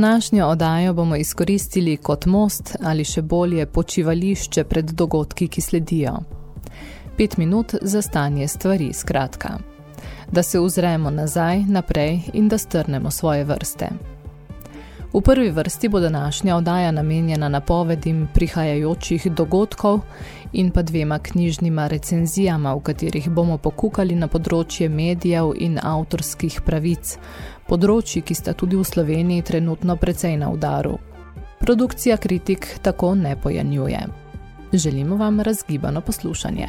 Današnjo oddajo bomo izkoristili kot most ali še bolje počivališče pred dogodki, ki sledijo. Pet minut za stanje stvari, skratka. Da se uzremo nazaj, naprej in da strnemo svoje vrste. V prvi vrsti bo današnja oddaja namenjena napovedim prihajajočih dogodkov in pa dvema knjižnima recenzijama, v katerih bomo pokukali na področje medijev in avtorskih pravic, področji, ki sta tudi v Sloveniji trenutno precej na udaru. Produkcija kritik tako ne pojanjuje. Želimo vam razgibano poslušanje.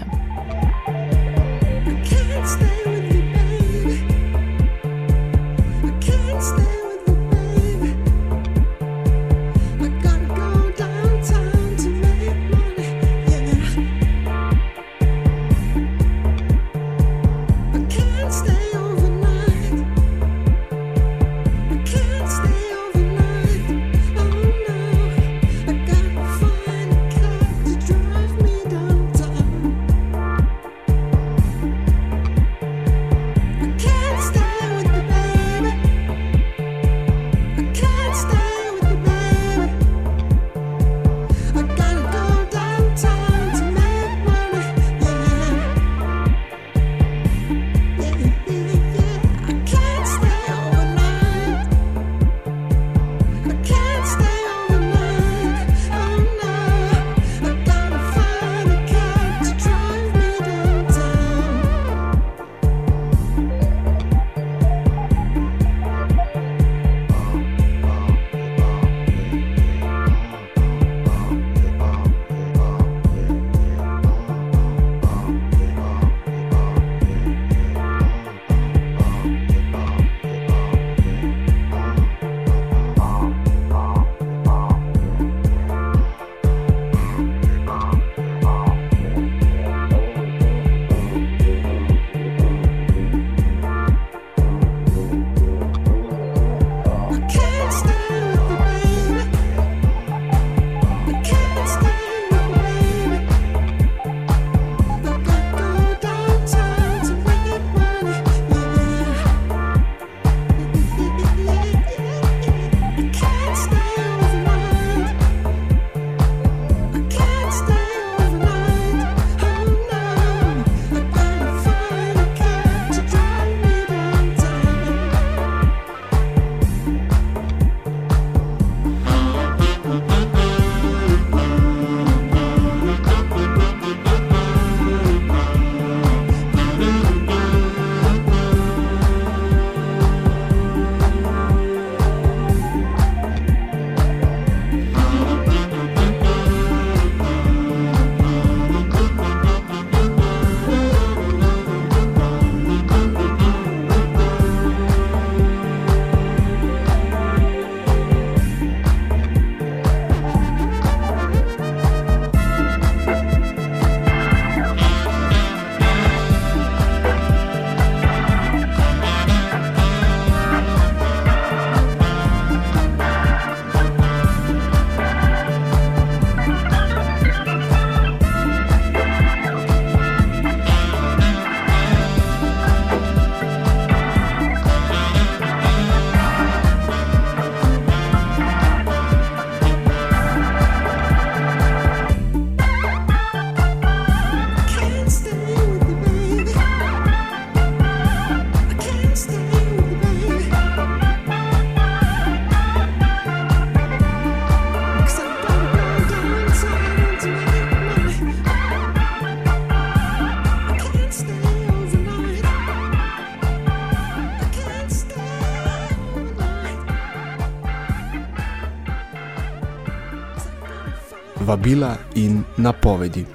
Vabila in napovedi.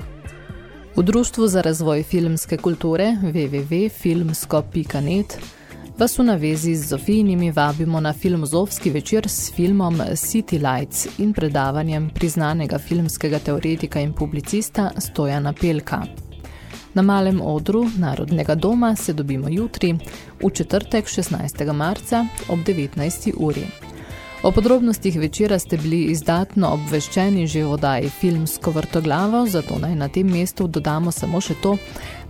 V Društvu za razvoj filmske kulture www.filmsko.net Vas v navezi z Zofijnimi vabimo na filmozovski večer s filmom City Lights in predavanjem priznanega filmskega teoretika in publicista Stojana Pelka. Na malem odru Narodnega doma se dobimo jutri, v četrtek 16. marca ob 19. uri. O podrobnostih večera ste bili izdatno obveščeni že v odaji Filmsko vrtoglavo, zato naj na tem mestu dodamo samo še to,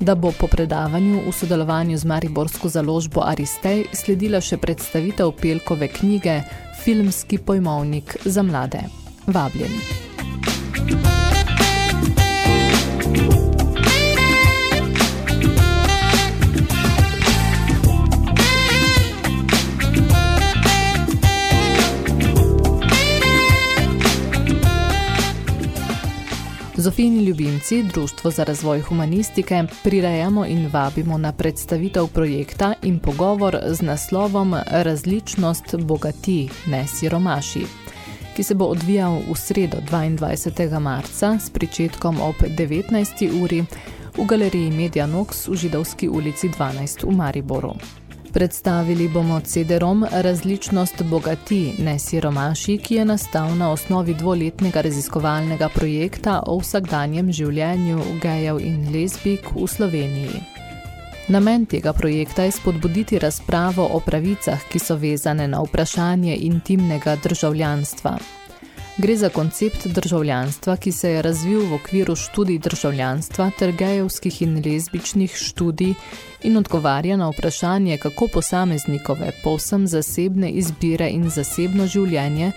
da bo po predavanju v sodelovanju z Mariborsko založbo Aristej sledila še predstavitev Pelkove knjige Filmski pojmovnik za mlade. Vabljeni. Zofini ljubimci, Društvo za razvoj humanistike, prirejamo in vabimo na predstavitev projekta in pogovor z naslovom Različnost bogati, ne siromaši, ki se bo odvijal v sredo 22. marca s pričetkom ob 19. uri v galeriji Media Nox v Židovski ulici 12 v Mariboru. Predstavili bomo CD-ROM Različnost bogati, ne siromaši, ki je nastal na osnovi dvoletnega raziskovalnega projekta o vsakdanjem življenju gejev in lesbik v Sloveniji. Namen tega projekta je spodbuditi razpravo o pravicah, ki so vezane na vprašanje intimnega državljanstva. Gre za koncept državljanstva, ki se je razvil v okviru študij državljanstva ter gejevskih in lezbičnih študij in odgovarja na vprašanje, kako posameznikove povsem zasebne izbire in zasebno življenje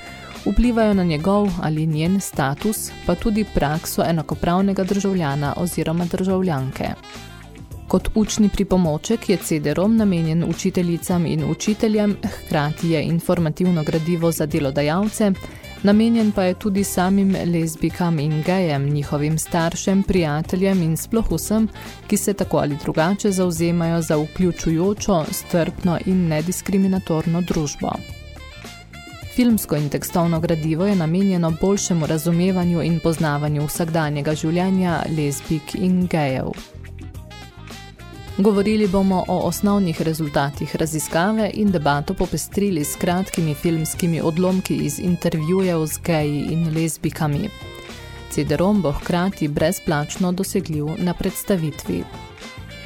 vplivajo na njegov ali njen status, pa tudi prakso enakopravnega državljana oziroma državljanke. Kot učni pripomoček je CD-ROM namenjen učiteljicam in učiteljem, hkrati je informativno gradivo za delodajalce, Namenjen pa je tudi samim lezbikam in gejem, njihovim staršem, prijateljem in sploh vsem, ki se tako ali drugače zauzemajo za vključujočo, strpno in nediskriminatorno družbo. Filmsko in tekstovno gradivo je namenjeno boljšemu razumevanju in poznavanju vsakdanjega življenja lezbik in gejev. Govorili bomo o osnovnih rezultatih raziskave in debato popestrili s kratkimi filmskimi odlomki iz intervjujev z geji in lezbikami. CD-ROM bo hkrati brezplačno dosegljiv na predstavitvi.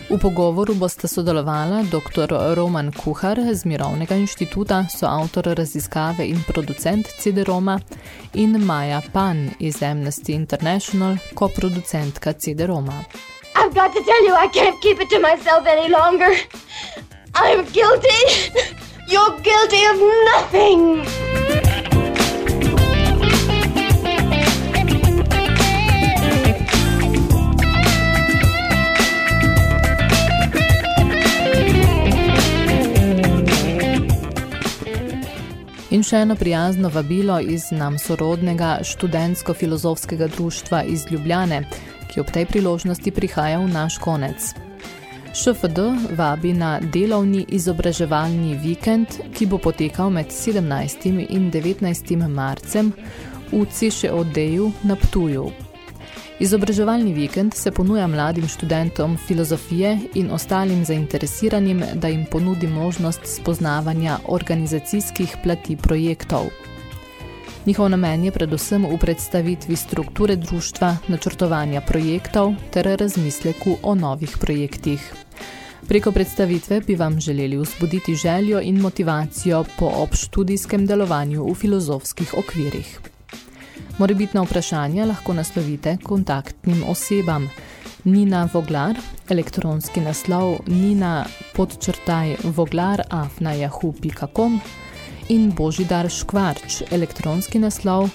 V pogovoru boste sodelovala dr. Roman Kuhar z Mirovnega inštituta, soavtor raziskave in producent CD-ROMA in Maja Pan iz Amnesty International, koproducentka CD-ROMA. I've got to tell you, I can't keep it to myself any longer. I'm guilty. You're guilty of nothing. In še eno prijazno vabilo iz nam sorodnega študentsko-filozofskega društva iz Ljubljane, ki ob tej priložnosti prihaja v naš konec. ŠFD vabi na delovni izobraževalni vikend, ki bo potekal med 17. in 19. marcem v CŠOD-ju na Ptuju. Izobraževalni vikend se ponuja mladim študentom filozofije in ostalim zainteresiranim, da jim ponudi možnost spoznavanja organizacijskih plati projektov. Njihov namen je predvsem v predstavitvi strukture društva, načrtovanja projektov ter razmisleku o novih projektih. Preko predstavitve bi vam želeli vzbuditi željo in motivacijo po obštudijskem delovanju v filozofskih okvirih. Morebitna vprašanja lahko naslovite kontaktnim osebam. Nina Voglar, elektronski naslov nina podčrtaj voglar.afna.yahoo.com in Božidar Škvarč, elektronski naslov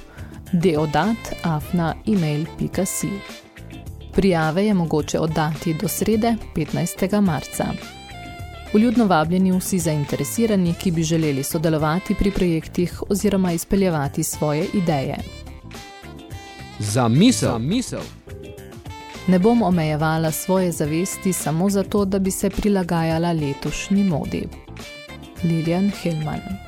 deodat.afna.email.si. Prijave je mogoče oddati do srede 15. marca. Uljudno vabljeni vsi zainteresirani, ki bi želeli sodelovati pri projektih oziroma izpeljevati svoje ideje. Za misel. Za misel. Ne bom omejevala svoje zavesti samo zato, da bi se prilagajala letošnji modi. Lilian Hillman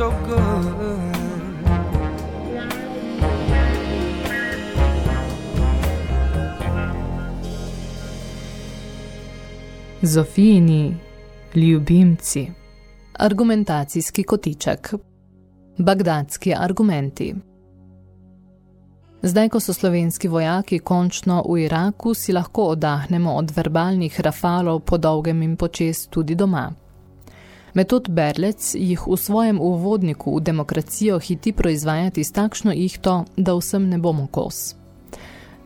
So good. Zofijini ljubimci. Argumentacijski kotiček. Bagdadski argumenti. Zdaj, ko so slovenski vojaki končno v Iraku, si lahko oddahnemo od verbalnih rafalov po dolgem in počes tudi doma. Metod Berlec jih v svojem uvodniku v demokracijo hiti proizvajati s takšno ihto, da vsem ne bomo kos.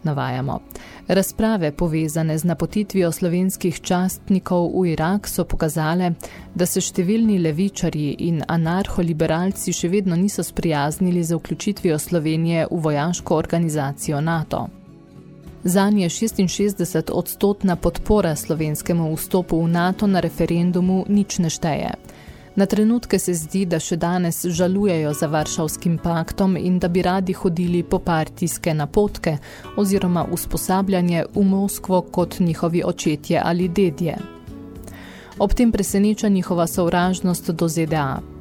Navajamo. Razprave povezane z napotitvijo slovenskih častnikov v Irak so pokazale, da se številni levičarji in anarholiberalci še vedno niso sprijaznili za vključitvijo Slovenije v vojaško organizacijo NATO. Zanje 66 odstotna podpora slovenskemu vstopu v NATO na referendumu nič ne šteje. Na trenutke se zdi, da še danes žalujejo za Varšavskim paktom in da bi radi hodili po partijske napotke oziroma usposabljanje v Moskvo kot njihovi očetje ali dedje. Ob tem preseneča njihova sovražnost do ZDA.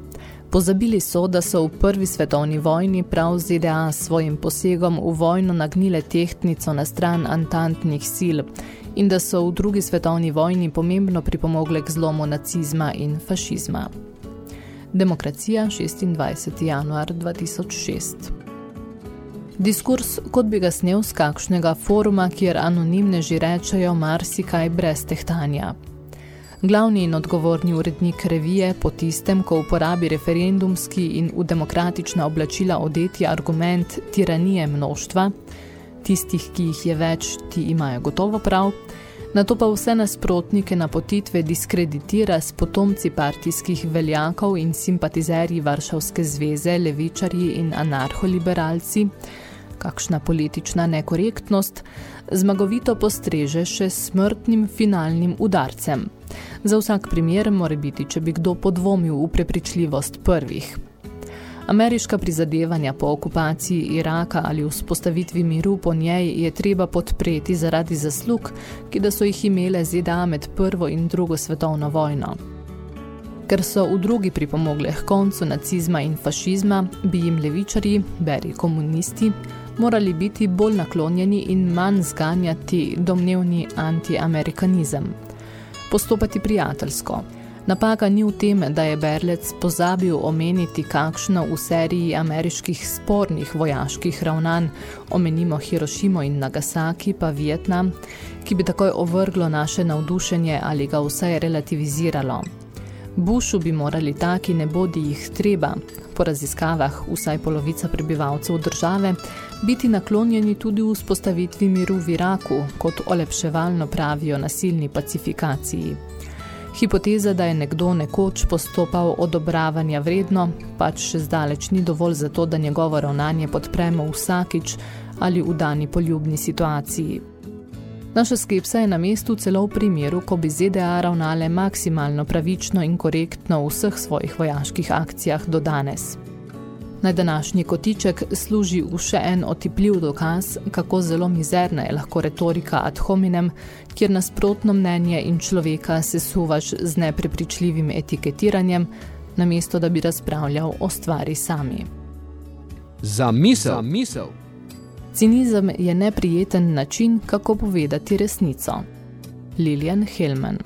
Pozabili so, da so v prvi svetovni vojni prav ZDA s svojim posegom v vojno nagnile tehtnico na stran antantnih sil in da so v drugi svetovni vojni pomembno pripomogle k zlomu nacizma in fašizma. Demokracija, 26. januar 2006 Diskurs, kot bi ga snel z kakšnega foruma, kjer anonimne že rečejo marsikaj brez tehtanja. Glavni in odgovorni urednik revije po tistem, ko uporabi referendumski in v demokratična oblačila odeti argument tiranije množstva, tistih, ki jih je več, ti imajo gotovo prav, na to pa vse nasprotnike napotitve diskreditira s potomci partijskih veljakov in simpatizerji Varšavske zveze, levičarji in anarholiberalci, kakšna politična nekorektnost, zmagovito postreže še smrtnim finalnim udarcem. Za vsak primer more biti, če bi kdo podvomil v prepričljivost prvih. Ameriška prizadevanja po okupaciji Iraka ali vzpostavitvi miru po njej je treba podpreti zaradi zaslug, ki da so jih imele ZDA med prvo in drugo svetovno vojno. Ker so v drugi pripomogle k koncu nacizma in fašizma, bi jim levičari, beri komunisti, morali biti bolj naklonjeni in manj zganjati domnevni antiamerikanizem. Postopati prijateljsko – Napaka ni v tem, da je Berlec pozabil omeniti kakšno v seriji ameriških spornih vojaških ravnanj, omenimo Hirošimo in Nagasaki pa Vietnam, ki bi takoj ovrglo naše navdušenje ali ga vsaj relativiziralo. Bushu bi morali taki ne bodi jih treba, po raziskavah vsaj polovica prebivalcev države, biti naklonjeni tudi v spostavitvi miru v Iraku, kot olepševalno pravijo nasilni pacifikaciji. Hipoteza, da je nekdo nekoč postopal odobravanja vredno, pač še zdaleč ni dovolj za to, da njegovo ravnanje podpremo vsakič ali v dani poljubni situaciji. Naša skepsa je na mestu celo v primeru, ko bi ZDA ravnale maksimalno pravično in korektno v vseh svojih vojaških akcijah do danes. Naj današnji kotiček služi v še en otipljiv dokaz, kako zelo mizerna je lahko retorika ad hominem, kjer nasprotno mnenje in človeka se suvaš z neprepričljivim etiketiranjem, namesto da bi razpravljal o stvari sami. Za misel. Za misel. Cinizem je neprijeten način, kako povedati resnico. Lilian Hellman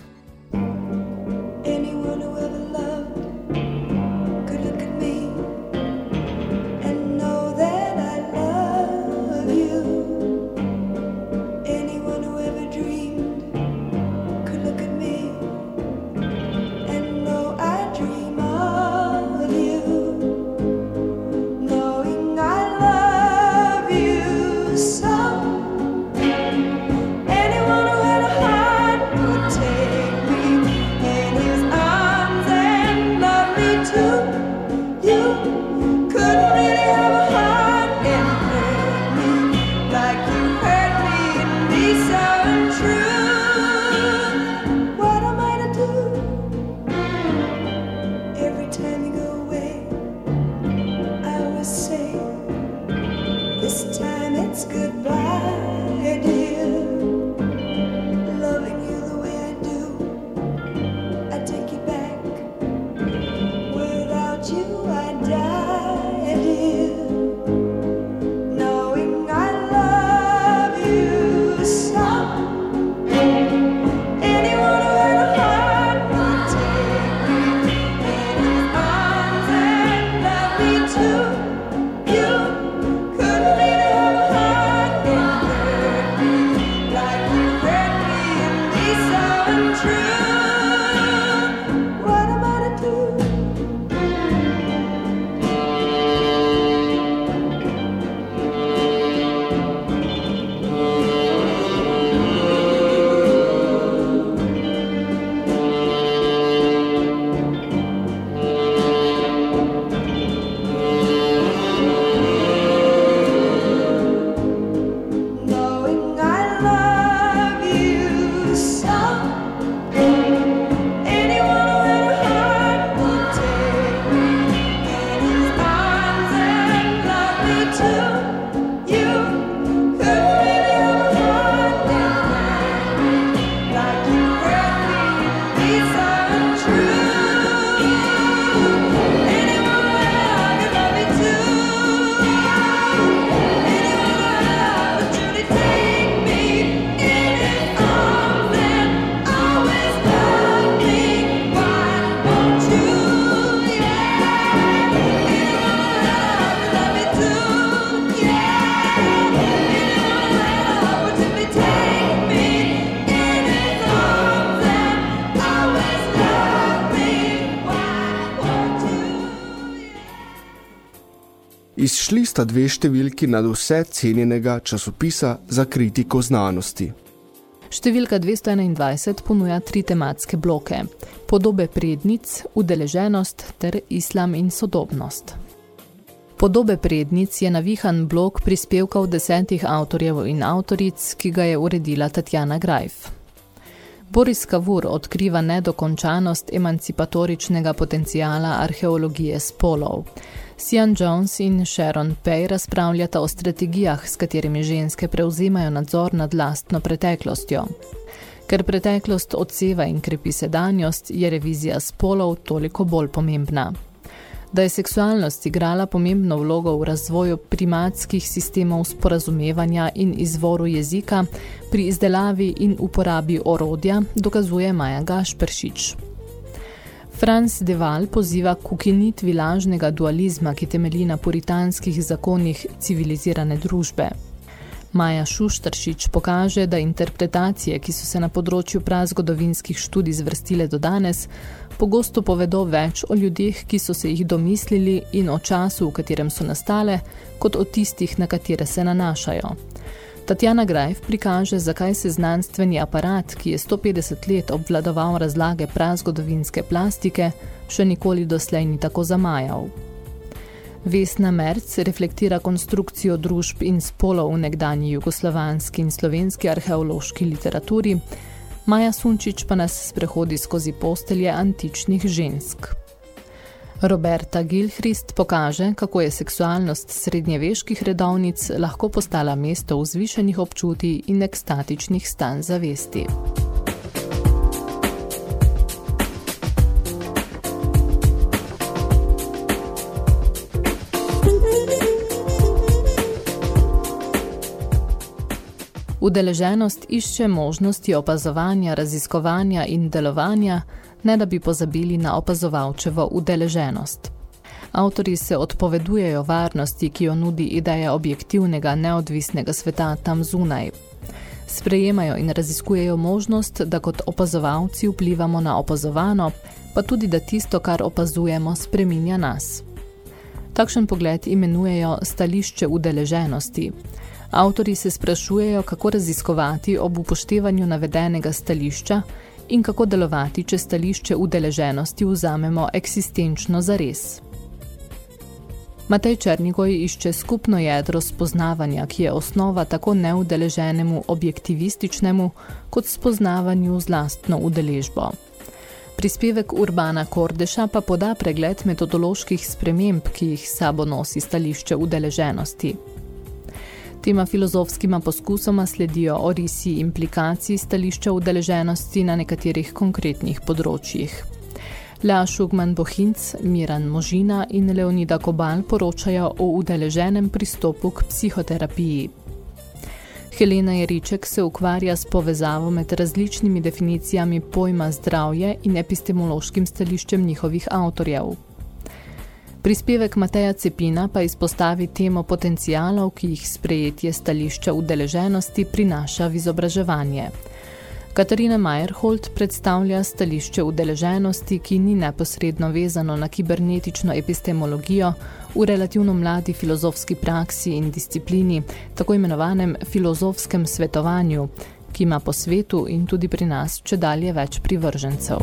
dve številki nad vse cenjenega časopisa za kritiko znanosti. Številka 221 ponuja tri tematske bloke. Podobe prednic, udeleženost ter islam in sodobnost. Podobe prednic je navihan blok prispevkov desetih avtorjev in avtoric, ki ga je uredila Tatjana Grajf. Boris Kavur odkriva nedokončanost emancipatoričnega potencijala arheologije spolov. Sian Jones in Sharon Pay razpravljata o strategijah, s katerimi ženske prevzemajo nadzor nad lastno preteklostjo. Ker preteklost odseva in krepi sedanjost, je revizija spolov toliko bolj pomembna da je seksualnost igrala pomembno vlogo v razvoju primatskih sistemov sporazumevanja in izvoru jezika pri izdelavi in uporabi orodja, dokazuje Maja Gašperšič. Franz Deval poziva k ukinitvi lažnega dualizma, ki temelji na puritanskih zakonih civilizirane družbe. Maja Šuštršič pokaže, da interpretacije, ki so se na področju prazgodovinskih študij zvrstile do danes, pogosto povedo več o ljudeh, ki so se jih domislili in o času, v katerem so nastale, kot o tistih, na katere se nanašajo. Tatjana Grajf prikaže, zakaj se znanstveni aparat, ki je 150 let obvladoval razlage prazgodovinske plastike, še nikoli doslej ni tako zamajal. Vesna Merc reflektira konstrukcijo družb in spolov v nekdanji jugoslovanski in slovenski arheološki literaturi, Maja Sunčič pa nas sprehodi skozi postelje antičnih žensk. Roberta Gilchrist pokaže, kako je seksualnost srednjeveških redovnic lahko postala mesto vzvišenih občutij in ekstatičnih stan zavesti. Udeleženost išče možnosti opazovanja, raziskovanja in delovanja, ne da bi pozabili na opazovalčevo udeleženost. Avtori se odpovedujejo varnosti, ki jo nudi ideja objektivnega, neodvisnega sveta tam zunaj. Sprejemajo in raziskujejo možnost, da kot opazovalci vplivamo na opazovano, pa tudi, da tisto, kar opazujemo, spreminja nas. Takšen pogled imenujejo stališče udeleženosti. Avtori se sprašujejo, kako raziskovati ob upoštevanju navedenega stališča in kako delovati, če stališče udeleženosti vzamemo eksistenčno zares. Matej Černigoj išče skupno jedro spoznavanja, ki je osnova tako neudeleženemu objektivističnemu kot spoznavanju z lastno udeležbo. Prispevek Urbana Kordeša pa poda pregled metodoloških sprememb, ki jih sabo nosi stališče udeleženosti. Tema filozofskima poskusoma sledijo orisi implikacij stališča udeleženosti na nekaterih konkretnih področjih. Lea Šugman-Bohinc, Miran Možina in Leonida Kobal poročajo o udeleženem pristopu k psihoterapiji. Helena Jeriček se ukvarja s povezavo med različnimi definicijami pojma zdravje in epistemološkim stališčem njihovih avtorjev. Prispevek Mateja Cepina pa izpostavi temo potencijalov, ki jih sprejetje stališča udeleženosti prinaša v izobraževanje. Katarina Meyerhold predstavlja stališče udeleženosti, ki ni neposredno vezano na kibernetično epistemologijo v relativno mladi filozofski praksi in disciplini, tako imenovanem filozofskem svetovanju, ki ima po svetu in tudi pri nas če dalje več privržencev.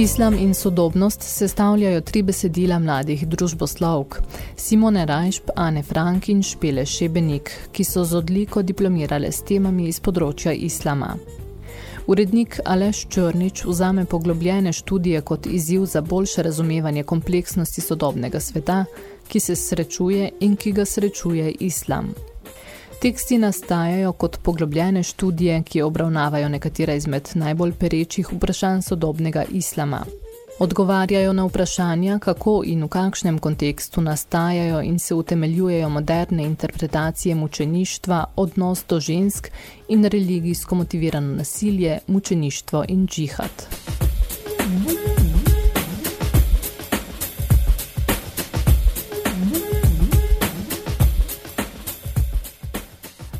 Islam in sodobnost sestavljajo tri besedila mladih družboslovk, Simone Rajšp, Ane Frank in Špele Šebenik, ki so z odliko diplomirale s temami iz področja islama. Urednik Aleš Črnič vzame poglobljene študije kot izziv za boljše razumevanje kompleksnosti sodobnega sveta, ki se srečuje in ki ga srečuje islam. Teksti nastajajo kot poglobljene študije, ki obravnavajo nekatera izmed najbolj perečih vprašanj sodobnega islama. Odgovarjajo na vprašanja, kako in v kakšnem kontekstu nastajajo in se utemeljujejo moderne interpretacije mučeništva, odnos do žensk in religijsko motivirano nasilje, mučeništvo in džihad.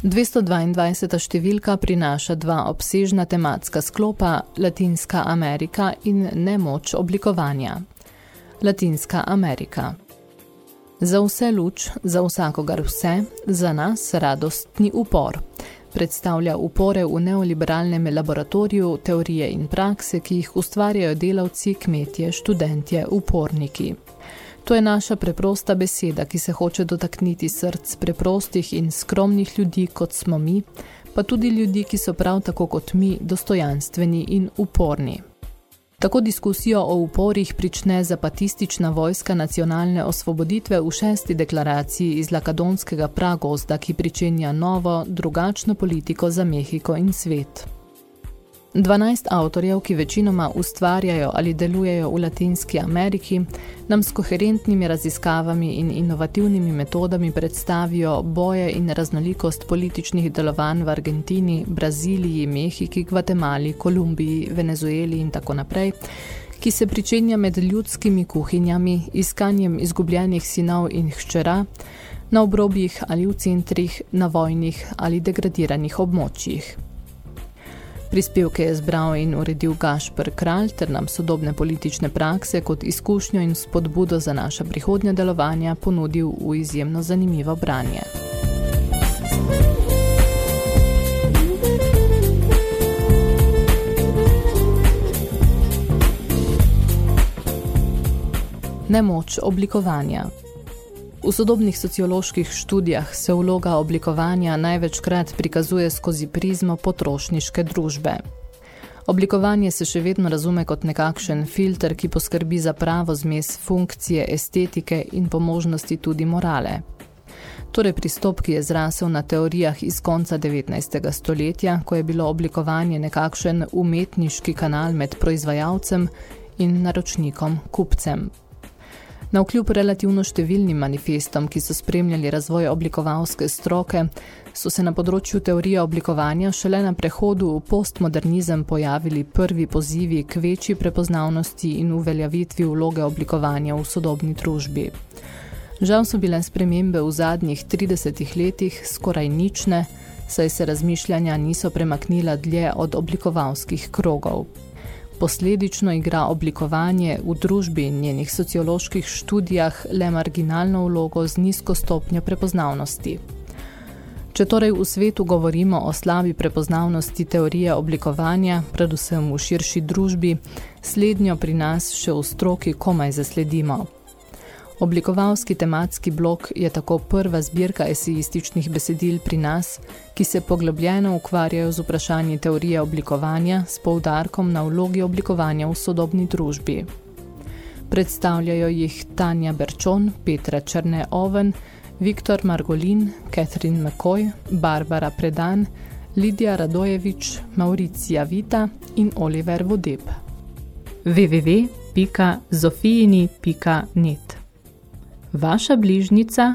222. številka prinaša dva obsežna tematska sklopa Latinska Amerika in nemoč oblikovanja. Latinska Amerika Za vse luč, za vsakogar vse, za nas radostni upor. Predstavlja upore v neoliberalnem laboratoriju, teorije in prakse, ki jih ustvarjajo delavci, kmetje, študentje, uporniki. To je naša preprosta beseda, ki se hoče dotakniti src preprostih in skromnih ljudi, kot smo mi, pa tudi ljudi, ki so prav tako kot mi dostojanstveni in uporni. Tako diskusijo o uporih prične zapatistična vojska nacionalne osvoboditve v šesti deklaraciji iz Lakadonskega pragozda, ki pričenja novo, drugačno politiko za Mehiko in svet. 12 avtorjev, ki večinoma ustvarjajo ali delujejo v Latinski Ameriki, nam s koherentnimi raziskavami in inovativnimi metodami predstavijo boje in raznolikost političnih delovanj v Argentini, Braziliji, Mehiki, Gvatemali, Kolumbiji, Venezueli in tako naprej, ki se pričenja med ljudskimi kuhinjami, iskanjem izgubljenih sinov in hčera, na obrobjih ali v centrih, na vojnih ali degradiranih območjih. Prispevke je zbral in uredil Gašper Kralj ter nam sodobne politične prakse kot izkušnjo in spodbudo za naša prihodnja delovanja ponudil v izjemno zanimivo branje. Nemoč oblikovanja V sodobnih socioloških študijah se vloga oblikovanja največkrat prikazuje skozi prizmo potrošniške družbe. Oblikovanje se še vedno razume kot nekakšen filter, ki poskrbi za pravo zmes funkcije, estetike in po možnosti tudi morale. Torej pristop, ki je zrasel na teorijah iz konca 19. stoletja, ko je bilo oblikovanje nekakšen umetniški kanal med proizvajalcem in naročnikom, kupcem. Na vkljub relativno številnim manifestom, ki so spremljali razvoj oblikovalske stroke, so se na področju teorije oblikovanja šele na prehodu v postmodernizem pojavili prvi pozivi k večji prepoznavnosti in uveljavitvi vloge oblikovanja v sodobni družbi. Žal so bile spremembe v zadnjih 30 letih skoraj nične, saj se razmišljanja niso premaknila dlje od oblikovalskih krogov. Posledično igra oblikovanje v družbi in njenih socioloških študijah le marginalno vlogo z nizko stopnjo prepoznavnosti. Če torej v svetu govorimo o slabi prepoznavnosti teorije oblikovanja, predvsem v širši družbi, slednjo pri nas še v stroki komaj zasledimo. Oblikovalski tematski blok je tako prva zbirka esejističnih besedil pri nas, ki se poglobljeno ukvarjajo z vprašanji teorije oblikovanja s poudarkom na vlogi oblikovanja v sodobni družbi. Predstavljajo jih Tanja Berčon, Petra Črne Oven, Viktor Margolin, Catherine McCoy, Barbara Predan, Lidija Radojevič, Mauricija Vita in Oliver Vodeb. www.zofijini.net vaša bližnica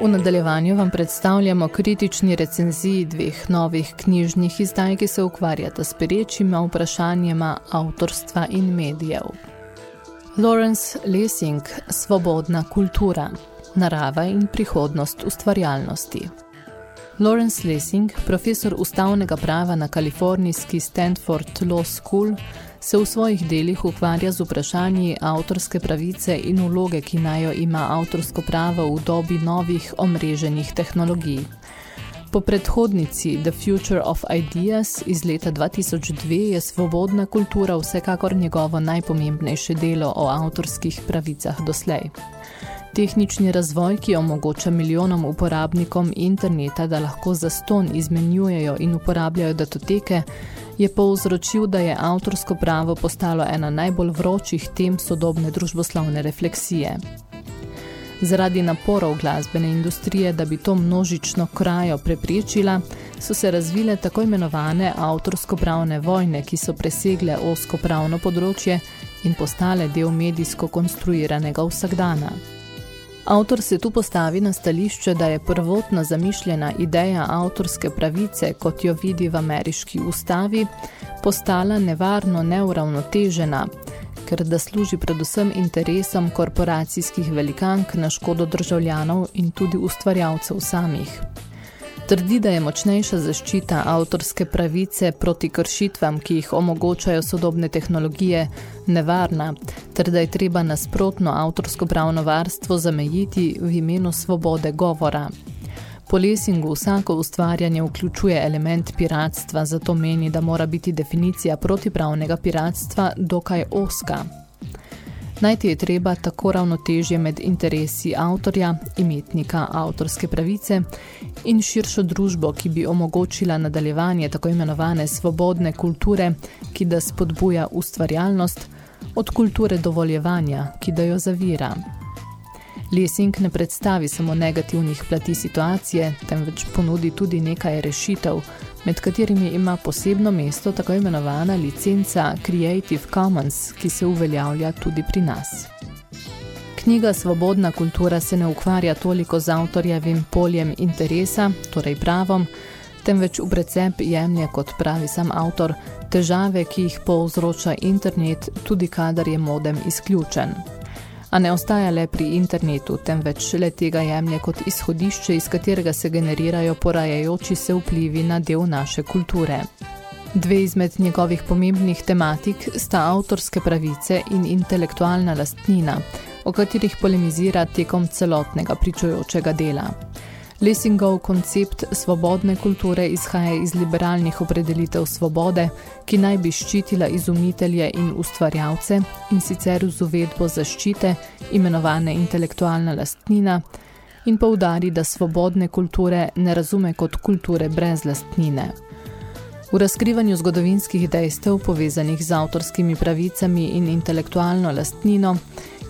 V nadaljevanju vam predstavljamo kritični recenziji dveh novih knjižnih izdaj, ki se ukvarjata s perečima vprašanjima avtorstva in medijev. Lawrence Lessing, Svobodna kultura, narava in prihodnost ustvarjalnosti. Lawrence Lessing, profesor ustavnega prava na kalifornijski Stanford Law School, se v svojih delih ukvarja z vprašanji avtorske pravice in vloge, ki najo ima avtorsko pravo v dobi novih omreženih tehnologij. Po predhodnici The Future of Ideas iz leta 2002 je svobodna kultura vsekakor njegovo najpomembnejše delo o avtorskih pravicah doslej. Tehnični razvoj, ki omogoča milijonom uporabnikom interneta, da lahko zaston izmenjujejo in uporabljajo datoteke, je povzročil, da je avtorsko pravo postalo ena najbolj vročih tem sodobne družboslovne refleksije. Zaradi naporov glasbene industrije, da bi to množično krajo preprečila, so se razvile tako imenovane avtorsko-pravne vojne, ki so presegle osko-pravno področje in postale del medijsko konstruiranega vsakdana. Avtor se tu postavi na stališče, da je prvotno zamišljena ideja avtorske pravice, kot jo vidi v ameriški ustavi, postala nevarno neuravnotežena, ker da služi predvsem interesom korporacijskih velikank na škodo državljanov in tudi ustvarjalcev samih. Trdi, da je močnejša zaščita avtorske pravice proti kršitvam, ki jih omogočajo sodobne tehnologije, nevarna, ter da je treba nasprotno avtorsko pravno varstvo zamejiti v imenu svobode govora. Po lesingu vsako ustvarjanje vključuje element piratstva, zato meni, da mora biti definicija protipravnega piratstva dokaj oska. Najti je treba tako ravnotežje med interesi avtorja, imetnika avtorske pravice in širšo družbo, ki bi omogočila nadaljevanje tako imenovane svobodne kulture, ki da spodbuja ustvarjalnost, od kulture dovoljevanja, ki da jo zavira. Lessing ne predstavi samo negativnih plati situacije, temveč ponudi tudi nekaj rešitev, med katerimi ima posebno mesto tako imenovana licenca Creative Commons, ki se uveljavlja tudi pri nas. Knjiga Svobodna kultura se ne ukvarja toliko z avtorjevim poljem interesa, torej pravom, temveč v precep jemlje kot pravi sam avtor težave, ki jih povzroča internet, tudi kadar je modem izključen a ne ostaja le pri internetu, temveč le tega jemlje kot izhodišče, iz katerega se generirajo porajajoči se vplivi na del naše kulture. Dve izmed njegovih pomembnih tematik sta avtorske pravice in intelektualna lastnina, o katerih polemizira tekom celotnega pričujočega dela. Lessingov koncept svobodne kulture izhaja iz liberalnih opredelitev svobode, ki naj bi ščitila izumitelje in ustvarjalce in sicer z uvedbo zaščite, imenovane intelektualna lastnina, in poudari, da svobodne kulture ne razume kot kulture brez lastnine. V razkrivanju zgodovinskih dejstev povezanih z avtorskimi pravicami in intelektualno lastnino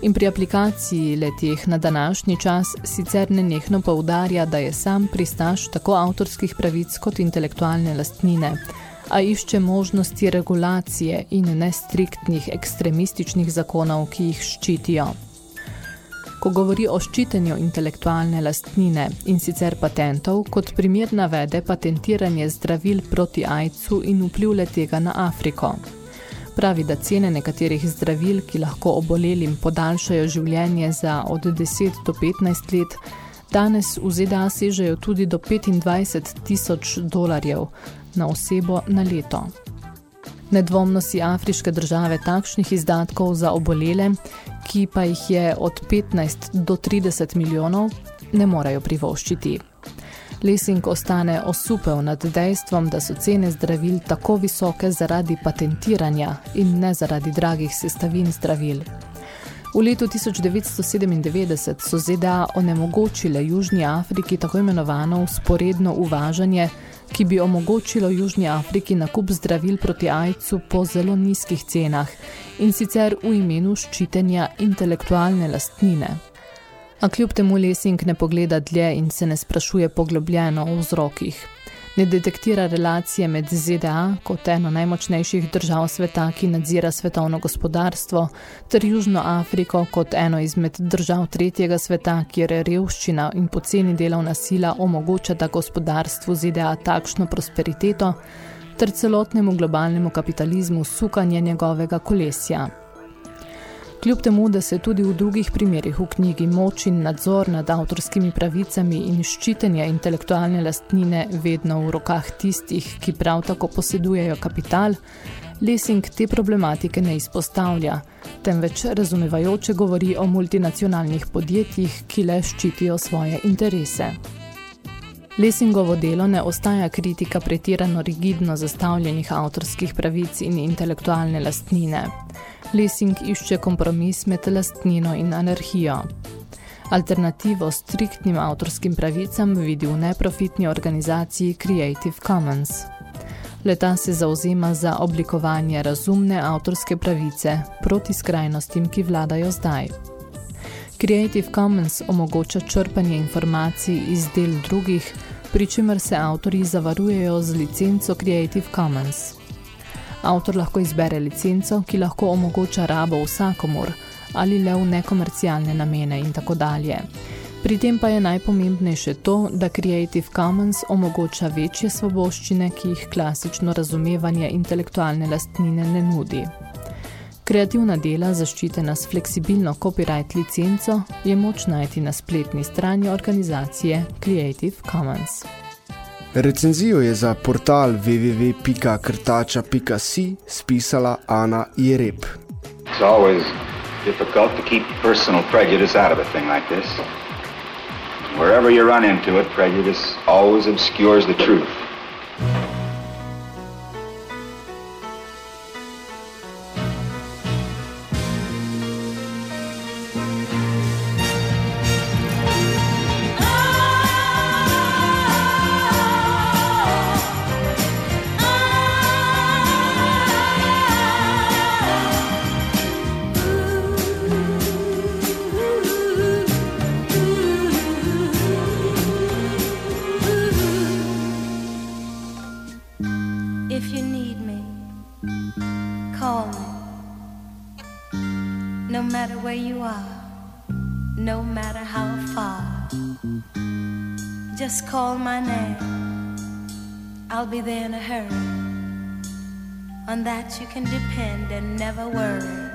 in pri aplikaciji letih na današnji čas sicer nenehno poudarja, da je sam pristaš tako avtorskih pravic kot intelektualne lastnine, a išče možnosti regulacije in nestriktnih ekstremističnih zakonov, ki jih ščitijo. Ko govori o ščitenju intelektualne lastnine in sicer patentov, kot primer navede patentiranje zdravil proti ajcu in vpliv tega na Afriko. Pravi, da cene nekaterih zdravil, ki lahko obolelim podaljšajo življenje za od 10 do 15 let, danes v ZDA sežejo tudi do 25 tisoč dolarjev na osebo na leto. Nedvomno si afriške države takšnih izdatkov za obolele, ki pa jih je od 15 do 30 milijonov, ne morejo privoščiti. Lessing ostane osupel nad dejstvom, da so cene zdravil tako visoke zaradi patentiranja in ne zaradi dragih sestavin zdravil. V letu 1997 so ZDA onemogočile Južni Afriki tako imenovano usporedno uvažanje, ki bi omogočilo Južni Afriki nakup zdravil proti ajcu po zelo nizkih cenah in sicer v imenu ščitenja intelektualne lastnine. A kljub temu Lessing ne pogleda dlje in se ne sprašuje poglobljeno o vzrokih. Ne detektira relacije med ZDA kot eno najmočnejših držav sveta, ki nadzira svetovno gospodarstvo, ter Južno Afriko kot eno izmed držav tretjega sveta, kjer revščina in poceni delovna sila omogočata gospodarstvu ZDA takšno prosperiteto, ter celotnemu globalnemu kapitalizmu sukanje njegovega kolesja. Kljub temu, da se tudi v drugih primerih v knjigi moč in nadzor nad avtorskimi pravicami in ščitenje intelektualne lastnine vedno v rokah tistih, ki prav tako posedujejo kapital, Lessing te problematike ne izpostavlja, temveč razumevajoče govori o multinacionalnih podjetjih, ki le ščitijo svoje interese. Lessingovo delo ne ostaja kritika pretirano rigidno zastavljenih avtorskih pravic in intelektualne lastnine. Lessing išče kompromis med lastnino in anarhijo. Alternativo striktnim avtorskim pravicam vidi v neprofitni organizaciji Creative Commons. Leta se zauzema za oblikovanje razumne avtorske pravice proti skrajnostim, ki vladajo zdaj. Creative Commons omogoča črpanje informacij iz del drugih, pri čemer se avtori zavarujejo z licenco Creative Commons. Avtor lahko izbere licenco, ki lahko omogoča rabo vsakomur ali le v nekomercialne namene in tako dalje. Pri tem pa je najpomembnejše to, da Creative Commons omogoča večje svoboščine, ki jih klasično razumevanje intelektualne lastnine ne nudi. Kreativna dela, zaščitena s fleksibilno copyright licenco, je moč najti na spletni strani organizacije Creative Commons. Recenzijo je za portal www.krtača.si spisala Ana Jereb. It's always difficult to keep personal prejudice out of a thing like this. Wherever you run into it, prejudice always obscures the truth. Be there in a hurry. On that you can depend and never worry.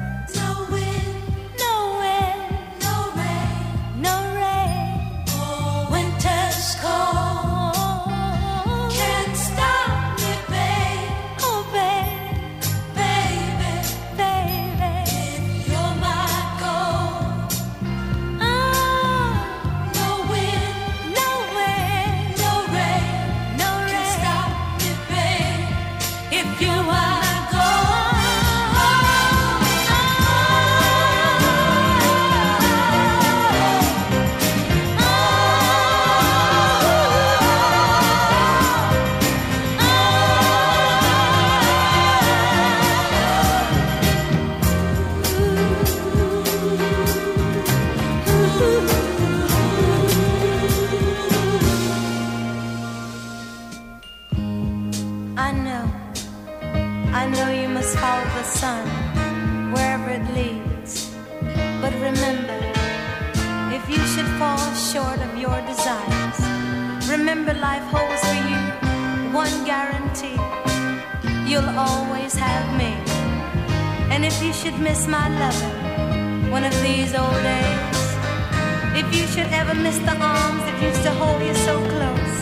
Should miss my loving one of these old days, if you should ever miss the arms that used to hold you so close,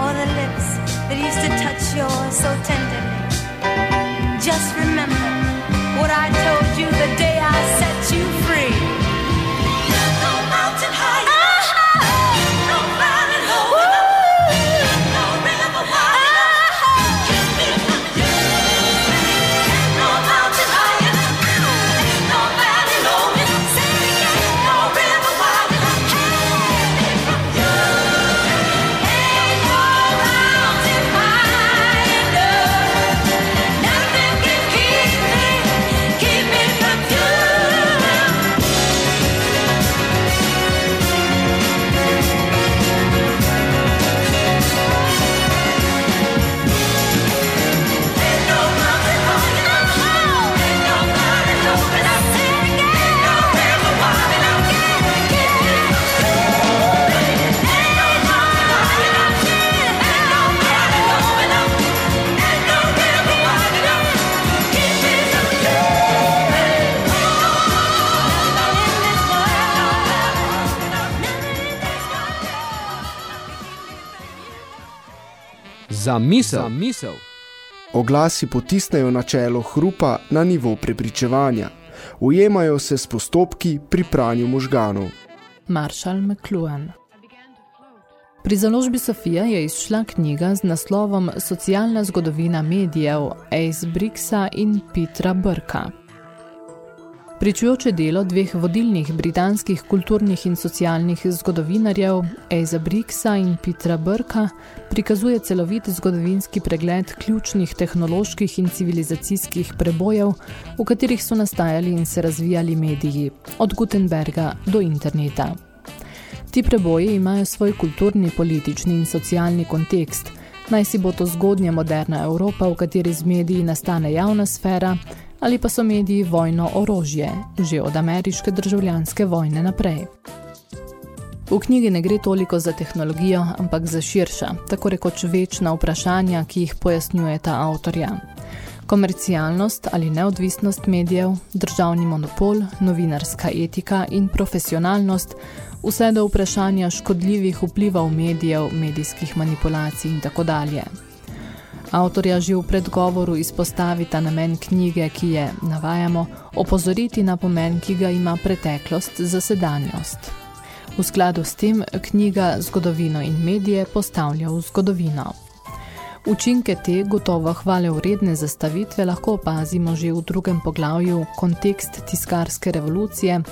or the lips that used to touch yours so tenderly, just remember what I told you the day I set you misel. Za misel. Oglasi potisnejo načelo hrupa na nivo prepričevanja. Ujemajo se s postopki pri pranju možganov. Marshall McLuhan. Pri založbi Sofija je izšla knjiga z naslovom Socialna zgodovina medijev Ace Brixa in Petra Brka. Pričujoče delo dveh vodilnih britanskih kulturnih in socialnih zgodovinarjev, Ace Brixa in Petra Brka, prikazuje celovit zgodovinski pregled ključnih tehnoloških in civilizacijskih prebojev, v katerih so nastajali in se razvijali mediji, od Gutenberga do interneta. Ti preboji imajo svoj kulturni, politični in socialni kontekst, naj si bo to zgodnja moderna Evropa, v kateri z mediji nastane javna sfera, ali pa so mediji vojno orožje, že od ameriške državljanske vojne naprej. V knjigi ne gre toliko za tehnologijo, ampak za širša, tako rekoč večna vprašanja, ki jih pojasnjuje ta avtorja. Komercialnost ali neodvisnost medijev, državni monopol, novinarska etika in profesionalnost, vse do vprašanja škodljivih vplivov medijev, medijskih manipulacij in tako dalje. Avtorja že v predgovoru izpostavita namen knjige, ki je, navajamo, opozoriti na pomen, ki ga ima preteklost za sedanjost. V skladu s tem knjiga zgodovino in medije postavlja v zgodovino. Učinke te gotovo hvale vredne zastavitve lahko opazimo že v drugem poglavju Kontekst tiskarske revolucije,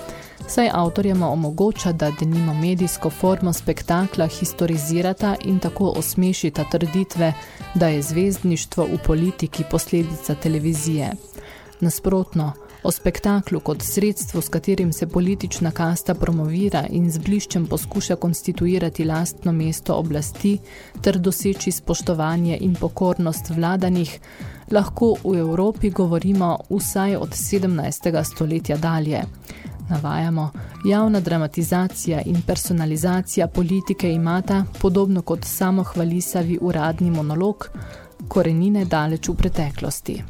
saj avtorjema omogoča, da denimo medijsko formo spektakla historizirata in tako osmešita trditve, da je zvezdništvo v politiki posledica televizije. Nasprotno, o spektaklu kot sredstvo, s katerim se politična kasta promovira in z bliščem poskuša konstituirati lastno mesto oblasti ter doseči spoštovanje in pokornost vladanih, lahko v Evropi govorimo vsaj od 17. stoletja dalje. Navajamo, javna dramatizacija in personalizacija politike imata, podobno kot samohvalisavi uradni monolog, korenine daleč v preteklosti.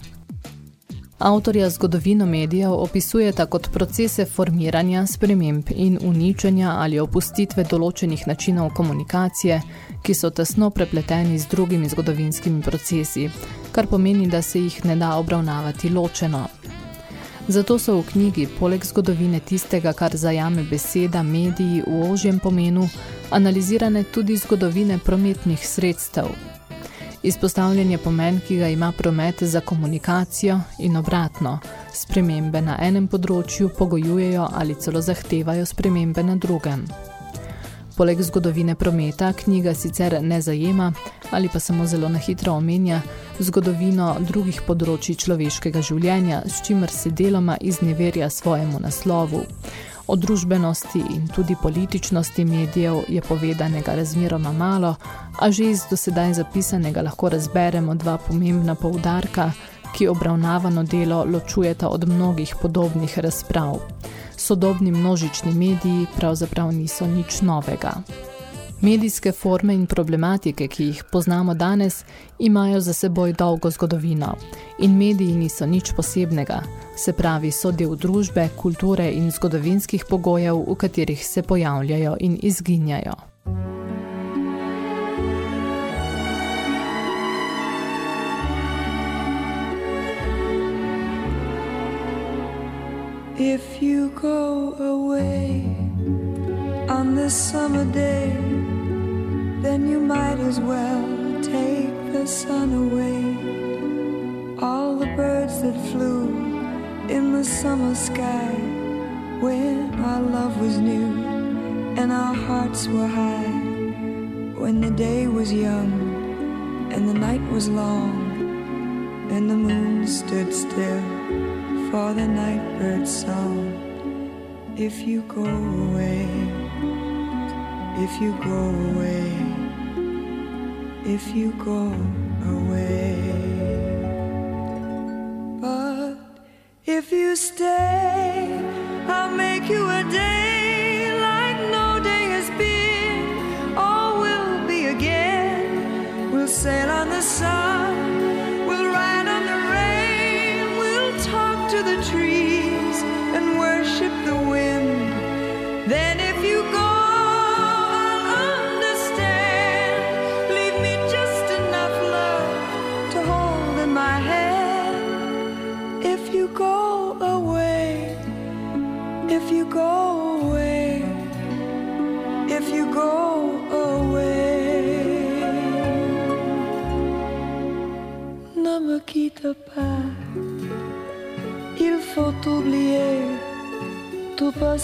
Avtorja zgodovino medijev opisujeta kot procese formiranja, sprememb in uničenja ali opustitve določenih načinov komunikacije, ki so tesno prepleteni z drugimi zgodovinskimi procesi, kar pomeni, da se jih ne da obravnavati ločeno. Zato so v knjigi, poleg zgodovine tistega, kar zajame beseda, mediji v ožjem pomenu, analizirane tudi zgodovine prometnih sredstev. Izpostavljen je pomen, ki ga ima promet za komunikacijo in obratno. Spremembe na enem področju pogojujejo ali celo zahtevajo spremembe na drugem. Poleg zgodovine prometa knjiga sicer ne zajema ali pa samo zelo na hitro omenja zgodovino drugih področji človeškega življenja, s čimer se deloma izneverja svojemu naslovu. O družbenosti in tudi političnosti medijev je povedanega razmeroma malo, a že iz dosedaj zapisanega lahko razberemo dva pomembna poudarka, ki obravnavano delo ločujeta od mnogih podobnih razprav. Sodobni množični mediji pravzaprav niso nič novega. Medijske forme in problematike, ki jih poznamo danes, imajo za seboj dolgo zgodovino. In mediji niso nič posebnega, se pravi so del družbe, kulture in zgodovinskih pogojev, v katerih se pojavljajo in izginjajo. If you go away on this summer day, then you might as well take the sun away. All the birds that flew in the summer sky when our love was new and our hearts were high, when the day was young and the night was long and the moon stood still for the night bird's song. If you go away, if you go away, if you go away. But if you stay, I'll make you a day like no day has been. All will be again. We'll sail on the sun.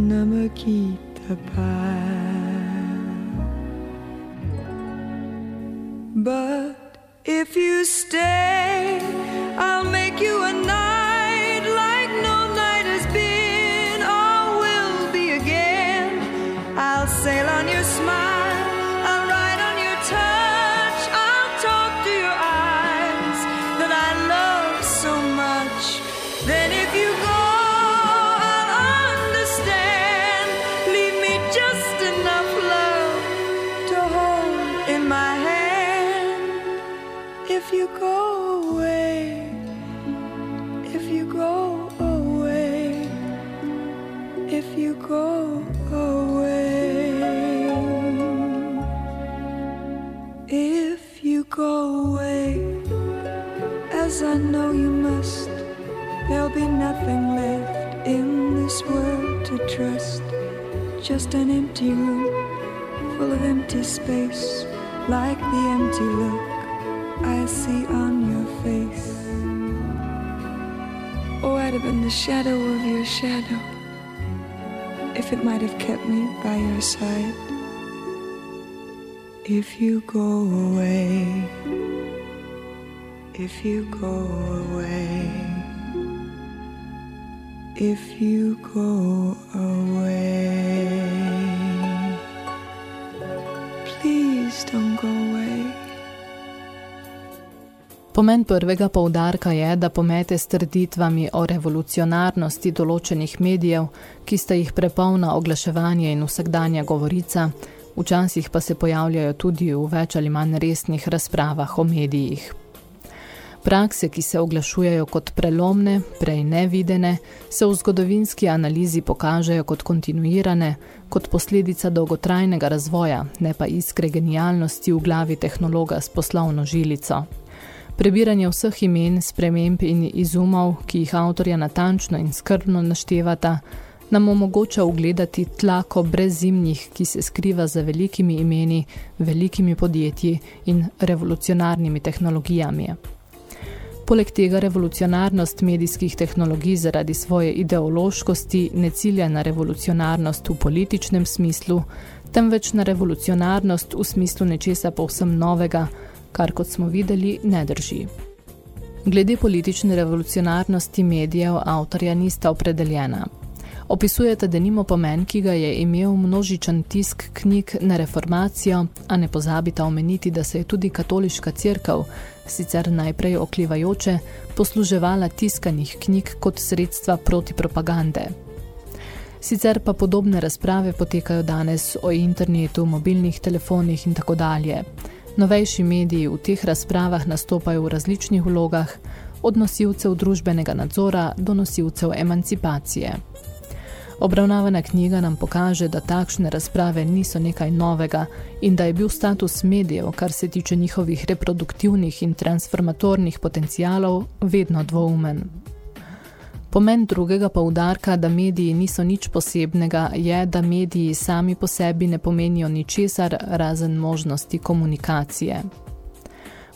ne me quitte pas. But if you stay, if you go away, as I know you must, there'll be nothing left in this world to trust. Just an empty room full of empty space, like the empty look I see on your face. Oh, I'd have been the shadow of your shadow if it might have kept me by your side. If you go away, if you go away, if you go away, please don't go away. Pomen prvega poudarka je, da pomete s trditvami o revolucionarnosti določenih medijev, ki sta jih prepolna oglaševanje in vsakdanja govorica, včasih pa se pojavljajo tudi v več ali manj resnih razpravah o medijih. Prakse, ki se oglašujejo kot prelomne, prej nevidene, se v zgodovinski analizi pokažejo kot kontinuirane, kot posledica dolgotrajnega razvoja, ne pa iskre genialnosti v glavi tehnologa s poslovno žilico. Prebiranje vseh imen, sprememb in izumov, ki jih avtorja natančno in skrbno naštevata, nam omogoča ugledati tlako brezimnih, ki se skriva za velikimi imeni, velikimi podjetji in revolucionarnimi tehnologijami. Poleg tega revolucionarnost medijskih tehnologij zaradi svoje ideološkosti ne cilja na revolucionarnost v političnem smislu, temveč na revolucionarnost v smislu nečesa povsem novega, kar kot smo videli ne drži. Glede politične revolucionarnosti medijev avtorja nista opredeljena. Opisujete denimo pomen, ki ga je imel množičen tisk knjig na reformacijo, a ne pozabita omeniti, da se je tudi katoliška cerkev, sicer najprej oklivajoče, posluževala tiskanih knjig kot sredstva proti propagande. Sicer pa podobne razprave potekajo danes o internetu, mobilnih telefonih in tako dalje. Novejši mediji v teh razpravah nastopajo v različnih vlogah, od nosilcev družbenega nadzora do nosilcev emancipacije. Obravnavana knjiga nam pokaže, da takšne razprave niso nekaj novega in da je bil status medijev, kar se tiče njihovih reproduktivnih in transformatornih potencialov, vedno dvoumen. Pomen drugega poudarka, da mediji niso nič posebnega, je, da mediji sami po sebi ne pomenijo ničesar razen možnosti komunikacije.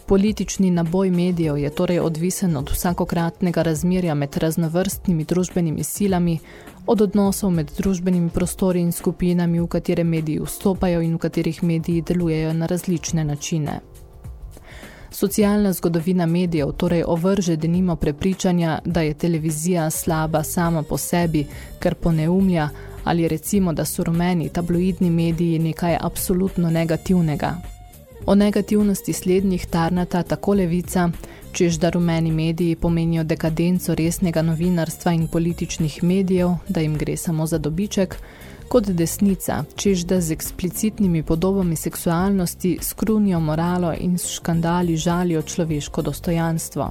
Politični naboj medijev je torej odvisen od vsakokratnega razmerja med raznovrstnimi družbenimi silami, od odnosov med družbenimi prostori in skupinami, v katere mediji vstopajo in v katerih mediji delujejo na različne načine. Socialna zgodovina medijev torej ovrže denimo prepričanja, da je televizija slaba sama po sebi, ker poneumlja, ali recimo, da so rumeni tabloidni mediji nekaj absolutno negativnega. O negativnosti slednjih tarnata tako levica, čež da rumeni mediji pomenijo dekadenco resnega novinarstva in političnih medijev, da jim gre samo za dobiček, kot desnica, čež da z eksplicitnimi podobami seksualnosti skrunijo moralo in s škandali žalijo človeško dostojanstvo.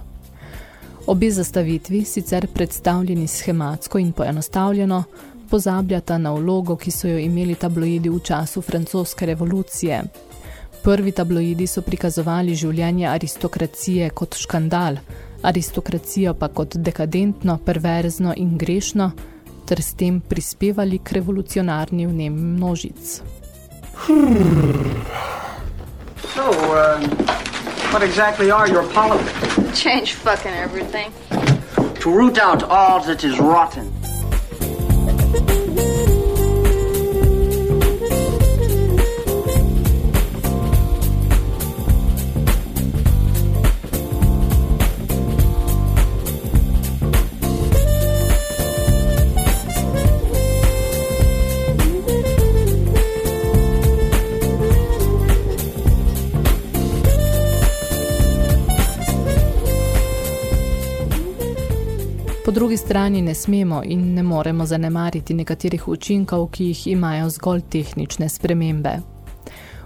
Obe zastavitvi, sicer predstavljeni schematsko in poenostavljeno, pozabljata na vlogo, ki so jo imeli tabloidi v času francoske revolucije. Prvi tabloidi so prikazovali življenje aristokracije kot škandal, aristokracijo pa kot dekadentno, perverzno in grešno, ter s tem prispevali k revolucionarni vnem množic. So, uh, what exactly are your politics? Change fucking everything. To root out all that is rotten. Drugi strani ne smemo in ne moremo zanemariti nekaterih učinkov, ki jih imajo zgolj tehnične spremembe.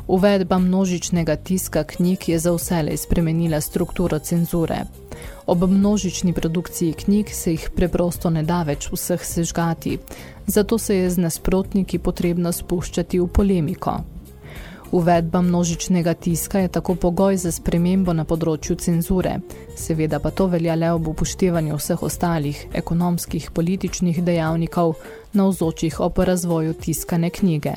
Uvedba množičnega tiska knjig je za vselej spremenila strukturo cenzure. Ob množični produkciji knjig se jih preprosto ne da več vseh sežgati, zato se je z nasprotniki potrebno spuščati v polemiko. Uvedba množičnega tiska je tako pogoj za spremembo na področju cenzure, seveda pa to velja le ob upoštevanju vseh ostalih ekonomskih, političnih dejavnikov na vzočih ob razvoju tiskane knjige.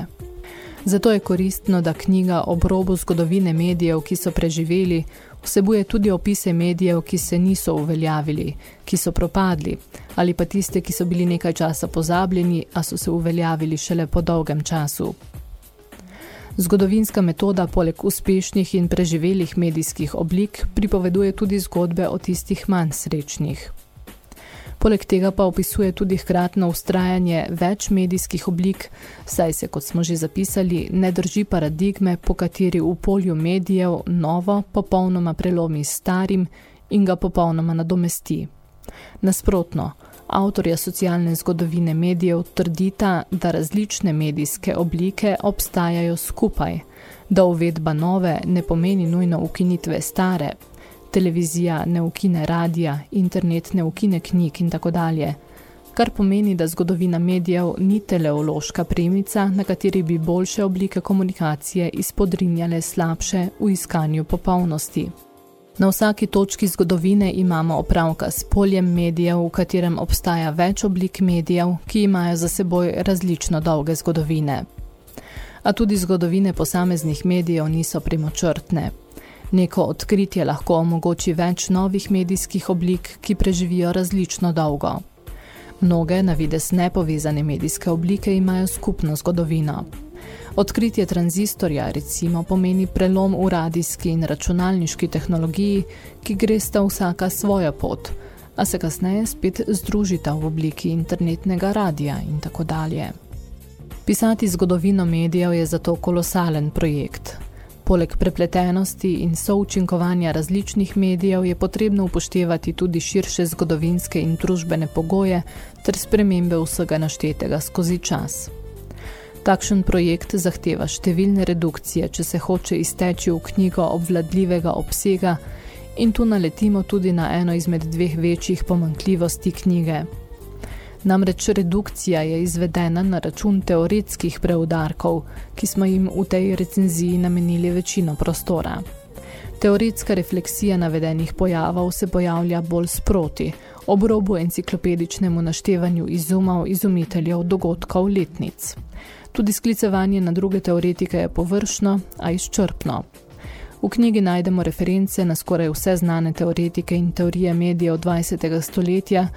Zato je koristno, da knjiga ob robu zgodovine medijev, ki so preživeli, vsebuje tudi opise medijev, ki se niso uveljavili, ki so propadli, ali pa tiste, ki so bili nekaj časa pozabljeni, a so se uveljavili šele po dolgem času. Zgodovinska metoda poleg uspešnih in preživelih medijskih oblik pripoveduje tudi zgodbe o tistih manj srečnih. Poleg tega pa opisuje tudi hkratno ustrajanje več medijskih oblik, saj se, kot smo že zapisali, ne drži paradigme, po kateri v polju medijev novo popolnoma prelomi starim in ga popolnoma nadomesti. Nasprotno, avtorja socialne zgodovine medijev trdita, da različne medijske oblike obstajajo skupaj, da uvedba nove ne pomeni nujno ukinitve stare, televizija ne ukine radija, internet ne ukine knjig in tako dalje, kar pomeni, da zgodovina medijev ni teleološka premica, na kateri bi boljše oblike komunikacije izpodrinjale slabše v iskanju popolnosti. Na vsaki točki zgodovine imamo opravka s poljem medijev, v katerem obstaja več oblik medijev, ki imajo za seboj različno dolge zgodovine. A tudi zgodovine posameznih medijev niso primočrtne. Neko odkritje lahko omogoči več novih medijskih oblik, ki preživijo različno dolgo. Mnoge navides nepovezane medijske oblike imajo skupno zgodovino. Odkritje tranzistorja recimo pomeni prelom v radijski in računalniški tehnologiji, ki gre sta vsaka svojo pot, a se kasneje spet združita v obliki internetnega radija in tako dalje. Pisati zgodovino medijev je zato kolosalen projekt. Poleg prepletenosti in součinkovanja različnih medijev je potrebno upoštevati tudi širše zgodovinske in družbene pogoje ter spremembe vsega naštetega skozi čas. Takšen projekt zahteva številne redukcije, če se hoče izteči v knjigo obvladljivega obsega in tu naletimo tudi na eno izmed dveh večjih pomankljivosti knjige. Namreč redukcija je izvedena na račun teoretskih preudarkov, ki smo jim v tej recenziji namenili večino prostora. Teoretska refleksija navedenih pojavov se pojavlja bolj sproti, ob robu enciklopedičnemu naštevanju izumov izumiteljev dogodkov letnic. Tudi sklicevanje na druge teoretike je površno, a izčrpno. V knjigi najdemo reference na skoraj vse znane teoretike in teorije medijev 20. stoletja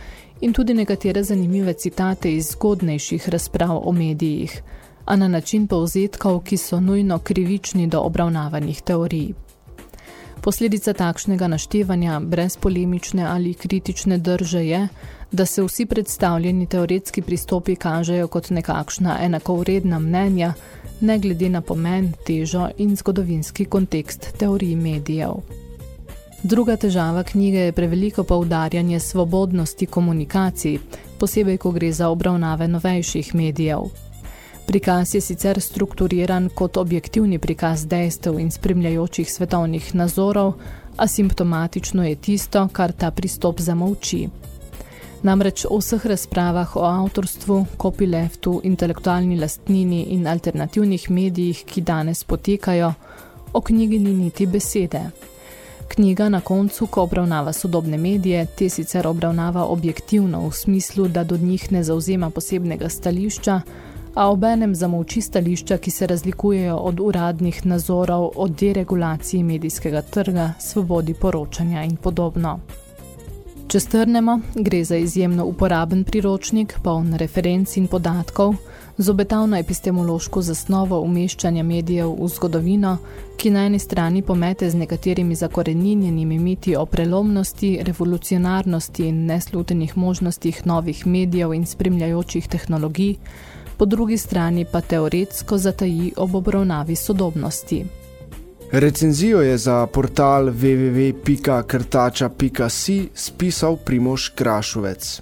in tudi nekatere zanimive citate iz zgodnejših razprav o medijih, a na način povzetkov, ki so nujno krivični do obravnavanih teorij. Posledica takšnega naštevanja brez polemične ali kritične drže je, da se vsi predstavljeni teoretski pristopi kažejo kot nekakšna enakovredna mnenja, ne glede na pomen, težo in zgodovinski kontekst teorij medijev. Druga težava knjige je preveliko poudarjanje svobodnosti komunikacij, posebej, ko gre za obravnave novejših medijev. Prikaz je sicer strukturiran kot objektivni prikaz dejstev in spremljajočih svetovnih nazorov, a simptomatično je tisto, kar ta pristop zamolči. Namreč v vseh razpravah o avtorstvu, copyleftu, intelektualni lastnini in alternativnih medijih, ki danes potekajo, o knjigi ni niti besede. Knjiga na koncu, ko obravnava sodobne medije, te sicer obravnava objektivno v smislu, da do njih ne zauzema posebnega stališča, a obenem zamolči stališča, ki se razlikujejo od uradnih nazorov, od deregulaciji medijskega trga, svobodi poročanja in podobno. Če strnemo, gre za izjemno uporaben priročnik, poln referenc in podatkov, z obetavno epistemološko zasnovo umeščanja medijev v zgodovino, ki na eni strani pomete z nekaterimi zakoreninjenimi miti o prelomnosti, revolucionarnosti in neslutenih možnostih novih medijev in spremljajočih tehnologij, po drugi strani pa teoretsko zataji ob obravnavi sodobnosti. Recenzijo je za portal www.krtača.si spisal Primož Krašovec.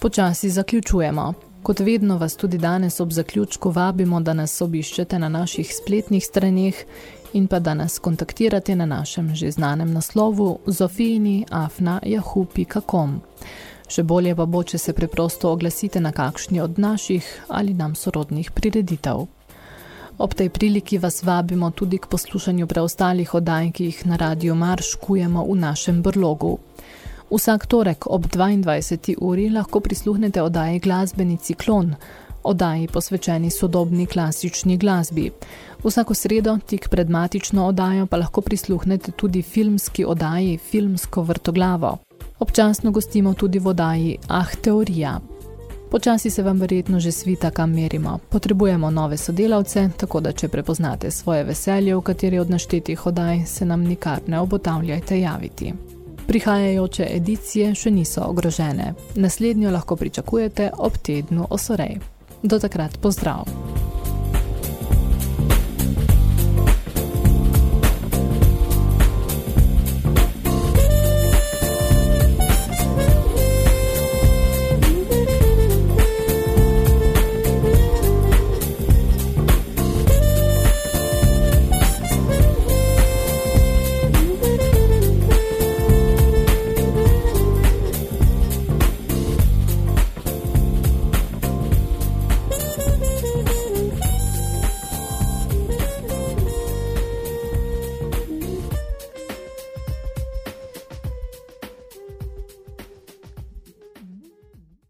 Počasi zaključujemo. Kot vedno vas tudi danes ob zaključku vabimo, da nas obiščete na naših spletnih straneh in pa da nas kontaktirate na našem že znanem naslovu zofini.afna.jahu.com. Še bolje pa bo, če se preprosto oglasite na kakšni od naših ali nam sorodnih prireditev. Ob tej priliki vas vabimo tudi k poslušanju preostalih oddaj, ki jih na Radio Marš kujemo v našem brlogu. Vsak torek ob 22. uri lahko prisluhnete oddaji Glasbeni ciklon, oddaji posvečeni sodobni klasični glasbi. Vsako sredo, tik pred matično oddajo, pa lahko prisluhnete tudi filmski oddaji Filmsko vrtoglavo. Občasno gostimo tudi v oddaji Ah, teorija. Počasi se vam verjetno že svita, kam merimo. Potrebujemo nove sodelavce, tako da če prepoznate svoje veselje v kateri od naštetih oddaj, se nam nikar ne obotavljajte javiti. Prihajajoče edicije še niso ogrožene. Naslednjo lahko pričakujete ob tednu osorej. Do takrat pozdrav!